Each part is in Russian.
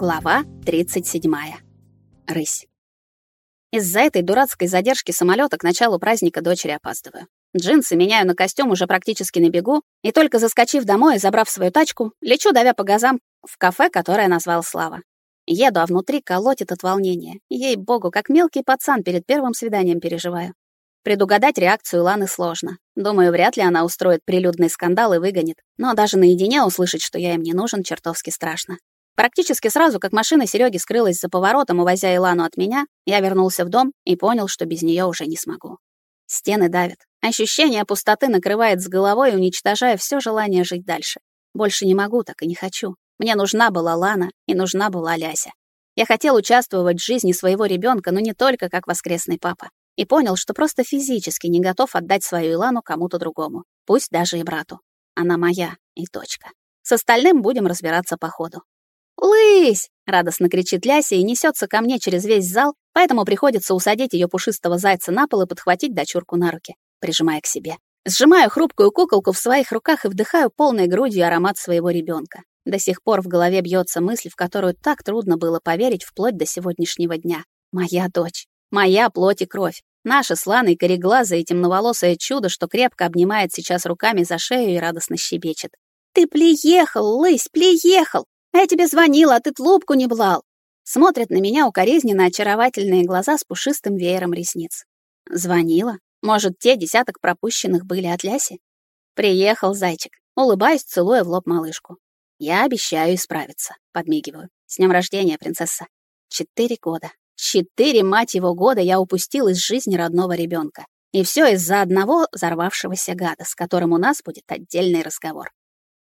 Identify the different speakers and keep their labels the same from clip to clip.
Speaker 1: Глава 37. Рысь. Из-за этой дурацкой задержки самолета к началу праздника дочери опаздываю. Джинсы меняю на костюм уже практически на бегу, и только заскочив домой и забрав свою тачку, лечу, давя по газам, в кафе, которое назвал Слава. Еду, а внутри колотит от волнения. Ей-богу, как мелкий пацан перед первым свиданием переживаю. Предугадать реакцию Ланы сложно. Думаю, вряд ли она устроит прилюдный скандал и выгонит. Но даже наедине услышать, что я им не нужен, чертовски страшно. Практически сразу, как машина Сереги скрылась за поворотом, увозя Илану от меня, я вернулся в дом и понял, что без нее уже не смогу. Стены давят. Ощущение пустоты накрывает с головой, уничтожая все желание жить дальше. Больше не могу, так и не хочу. Мне нужна была Лана и нужна была Ляся. Я хотел участвовать в жизни своего ребенка, но не только как воскресный папа. И понял, что просто физически не готов отдать свою Илану кому-то другому, пусть даже и брату. Она моя и точка. С остальным будем разбираться по ходу. «Лысь!» — радостно кричит Ляся и несется ко мне через весь зал, поэтому приходится усадить ее пушистого зайца на пол и подхватить дочурку на руки, прижимая к себе. Сжимаю хрупкую куколку в своих руках и вдыхаю полной грудью аромат своего ребенка. До сих пор в голове бьется мысль, в которую так трудно было поверить вплоть до сегодняшнего дня. Моя дочь. Моя плоть и кровь. Наша сланый кореглазое и темноволосое чудо, что крепко обнимает сейчас руками за шею и радостно щебечет. «Ты приехал, лысь, приехал! А я тебе звонила, а ты тлубку не блал. Смотрят на меня укоризненно очаровательные глаза с пушистым веером ресниц. Звонила? Может, те десяток пропущенных были от Ляси? Приехал зайчик. Улыбаюсь, целуя в лоб малышку. Я обещаю исправиться. Подмигиваю. С днем рождения, принцесса. Четыре года. Четыре, мать его, года я упустил из жизни родного ребенка. И все из-за одного взорвавшегося гада, с которым у нас будет отдельный разговор.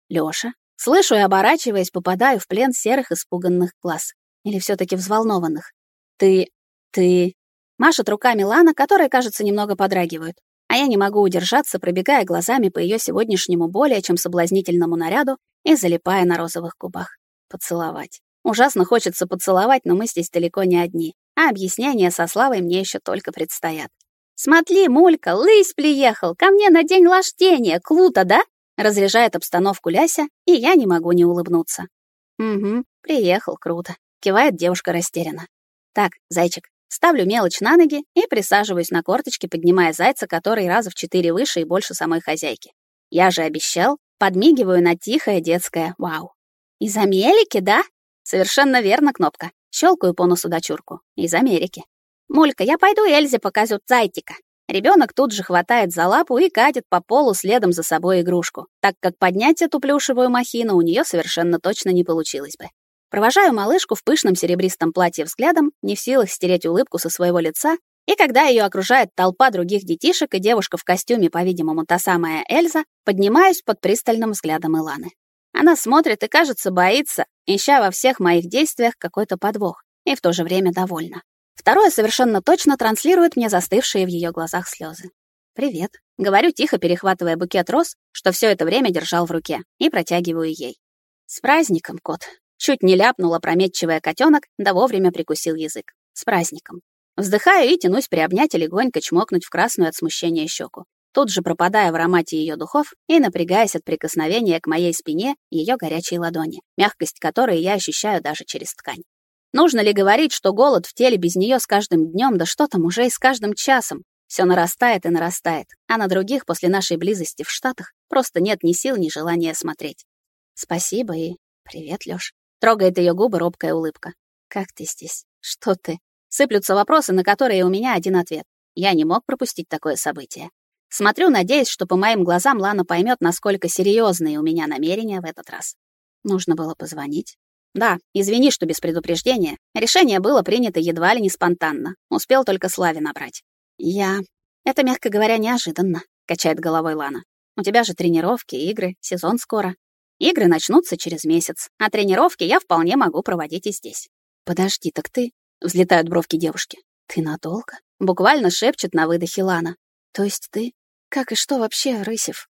Speaker 1: Лёша, Слышу и, оборачиваясь, попадаю в плен серых испуганных глаз. Или все таки взволнованных. «Ты... ты...» Машет руками Лана, которые, кажется, немного подрагивают. А я не могу удержаться, пробегая глазами по ее сегодняшнему более чем соблазнительному наряду и залипая на розовых губах. Поцеловать. Ужасно хочется поцеловать, но мы здесь далеко не одни. А объяснения со Славой мне еще только предстоят. «Смотри, Мулька, лысь приехал, ко мне на день рождения, круто, да?» Разряжает обстановку Ляся, и я не могу не улыбнуться. «Угу, приехал, круто», — кивает девушка растерянно. «Так, зайчик, ставлю мелочь на ноги и присаживаюсь на корточки, поднимая зайца, который раза в четыре выше и больше самой хозяйки. Я же обещал, подмигиваю на тихое детское «Вау». «Из Америки, да?» «Совершенно верно, Кнопка». Щелкаю по носу дочурку. «Из Америки». «Мулька, я пойду Эльзе покажу зайчика». Ребенок тут же хватает за лапу и катит по полу следом за собой игрушку, так как поднять эту плюшевую махину у нее совершенно точно не получилось бы. Провожаю малышку в пышном серебристом платье взглядом, не в силах стереть улыбку со своего лица, и когда ее окружает толпа других детишек и девушка в костюме, по-видимому, та самая Эльза, поднимаюсь под пристальным взглядом Иланы. Она смотрит и, кажется, боится, ища во всех моих действиях какой-то подвох, и в то же время довольна. Второе совершенно точно транслирует мне застывшие в ее глазах слезы. «Привет», — говорю тихо, перехватывая букет роз, что все это время держал в руке, и протягиваю ей. «С праздником, кот!» Чуть не ляпнул опрометчивая котенок, да вовремя прикусил язык. «С праздником!» Вздыхаю и тянусь приобнять и легонько чмокнуть в красную от смущения щеку, тут же пропадая в аромате ее духов и напрягаясь от прикосновения к моей спине ее горячей ладони, мягкость которой я ощущаю даже через ткань. Нужно ли говорить, что голод в теле без нее с каждым днем, да что там, уже и с каждым часом? Все нарастает и нарастает, а на других после нашей близости в Штатах просто нет ни сил, ни желания смотреть. Спасибо и привет, Лёш. Трогает ее губы робкая улыбка. Как ты здесь? Что ты? Сыплются вопросы, на которые у меня один ответ. Я не мог пропустить такое событие. Смотрю, надеясь, что по моим глазам Лана поймет, насколько серьезные у меня намерения в этот раз. Нужно было позвонить, да, извини, что без предупреждения. Решение было принято едва ли не спонтанно. Успел только Славе набрать. Я... Это, мягко говоря, неожиданно, качает головой Лана. У тебя же тренировки, игры, сезон скоро. Игры начнутся через месяц, а тренировки я вполне могу проводить и здесь. Подожди, так ты... Взлетают бровки девушки. Ты надолго? Буквально шепчет на выдохе Лана. То есть ты... Как и что вообще, Рысев?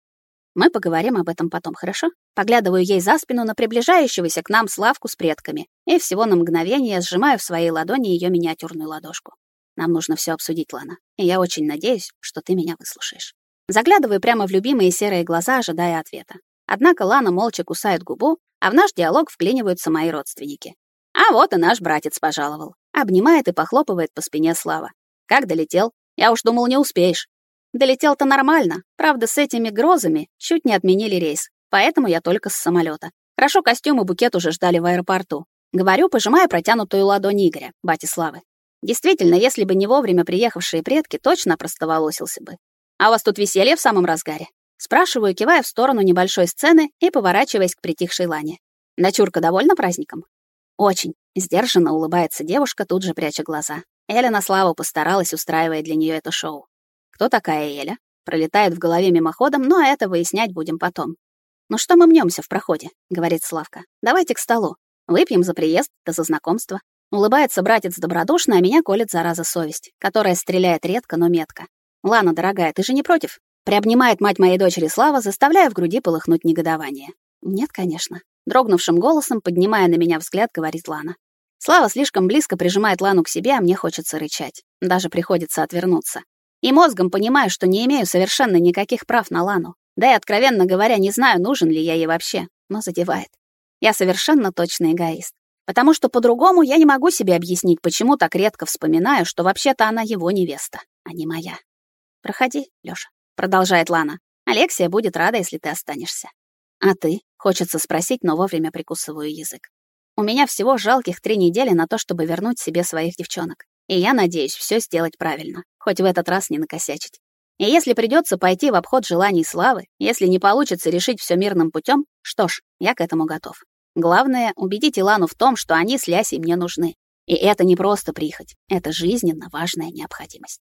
Speaker 1: Мы поговорим об этом потом, хорошо? Поглядываю ей за спину на приближающегося к нам Славку с предками и всего на мгновение сжимаю в своей ладони ее миниатюрную ладошку. Нам нужно все обсудить, Лана, и я очень надеюсь, что ты меня выслушаешь. Заглядываю прямо в любимые серые глаза, ожидая ответа. Однако Лана молча кусает губу, а в наш диалог вклиниваются мои родственники. А вот и наш братец пожаловал. Обнимает и похлопывает по спине Слава. Как долетел? Я уж думал, не успеешь. Долетел-то нормально. Правда, с этими грозами чуть не отменили рейс. Поэтому я только с самолета. Хорошо, костюм и букет уже ждали в аэропорту. Говорю, пожимая протянутую ладонь Игоря, бати Славы. Действительно, если бы не вовремя приехавшие предки, точно простоволосился бы. А у вас тут веселье в самом разгаре? Спрашиваю, кивая в сторону небольшой сцены и поворачиваясь к притихшей Лане. Дочурка довольна праздником? Очень. Сдержанно улыбается девушка, тут же пряча глаза. Эля на славу постаралась, устраивая для нее это шоу. Кто такая Эля? Пролетает в голове мимоходом, но это выяснять будем потом. «Ну что мы мнемся в проходе?» — говорит Славка. «Давайте к столу. Выпьем за приезд, да за знакомство». Улыбается братец добродушно, а меня колет зараза совесть, которая стреляет редко, но метко. «Лана, дорогая, ты же не против?» Приобнимает мать моей дочери Слава, заставляя в груди полыхнуть негодование. «Нет, конечно». Дрогнувшим голосом, поднимая на меня взгляд, говорит Лана. Слава слишком близко прижимает Лану к себе, а мне хочется рычать. Даже приходится отвернуться. И мозгом понимаю, что не имею совершенно никаких прав на Лану. Да и, откровенно говоря, не знаю, нужен ли я ей вообще, но задевает. Я совершенно точно эгоист. Потому что по-другому я не могу себе объяснить, почему так редко вспоминаю, что вообще-то она его невеста, а не моя. «Проходи, Лёша», — продолжает Лана. «Алексия будет рада, если ты останешься». «А ты?» — хочется спросить, но вовремя прикусываю язык. У меня всего жалких три недели на то, чтобы вернуть себе своих девчонок. И я надеюсь все сделать правильно, хоть в этот раз не накосячить. И если придется пойти в обход желаний славы, если не получится решить все мирным путем, что ж, я к этому готов. Главное — убедить Илану в том, что они с Лясей мне нужны. И это не просто прихоть, это жизненно важная необходимость.